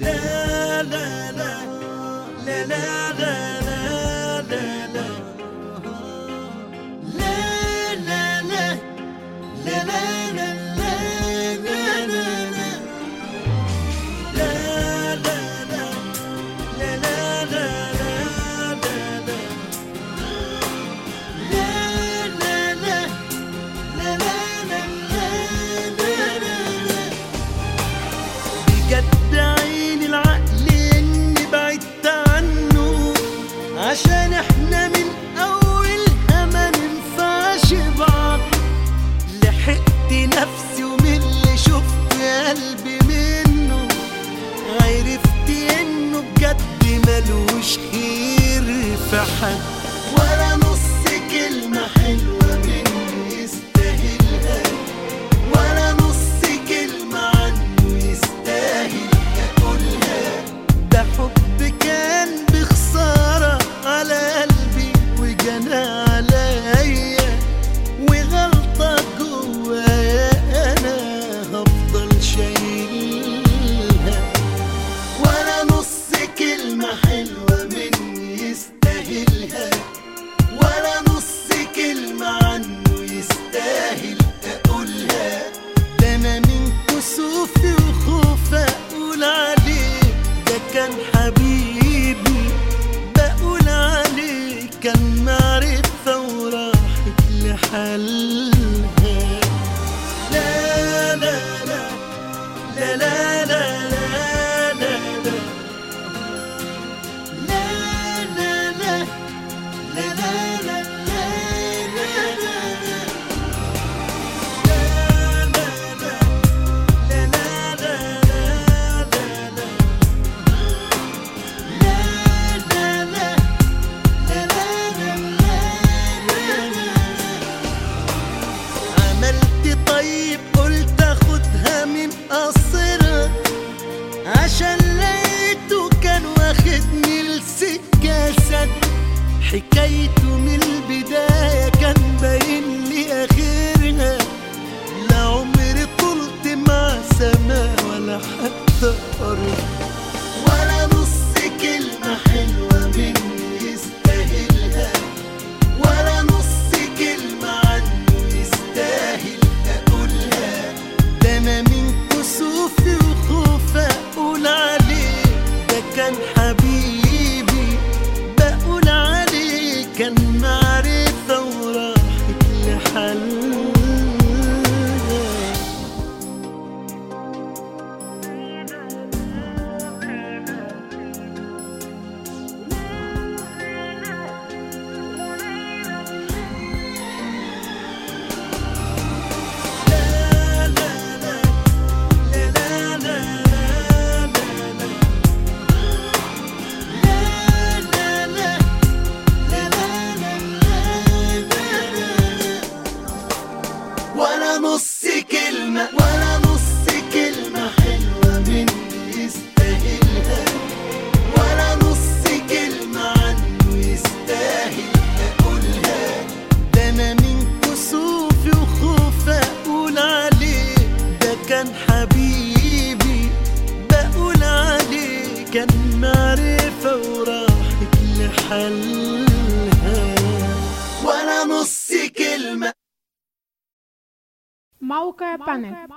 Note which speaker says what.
Speaker 1: la la la la la la. مش قير في حد يستاهلها ولا نص كلمة عنه يستاهل أقولها ده أنا من كسوفي وخوفي أقول عليه ده كان حبيبي بقول عليه كان معي حكايته من البداية كان باين لي آخرها. لا عمري طولت مع سما ولا حتى أرض. الثورة حل. كان معرفة وراح لحلها. ولا نص كلمة.
Speaker 2: موقع بانل